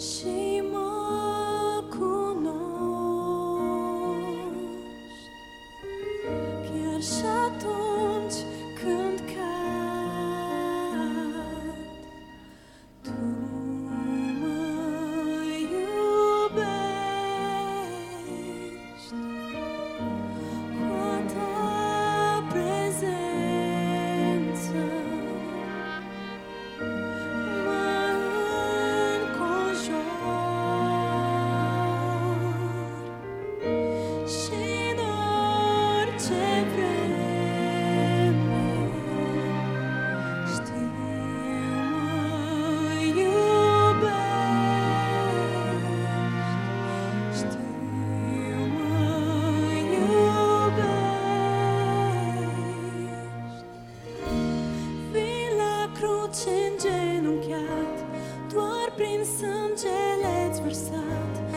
是 Doar prin sângele-ți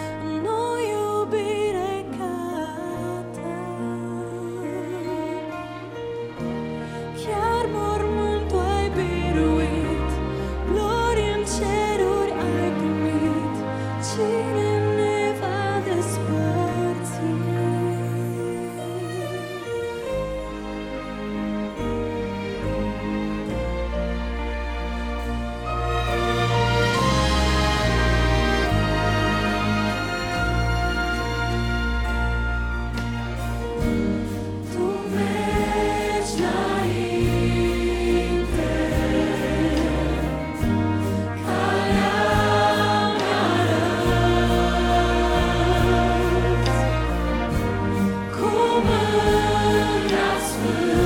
sfântă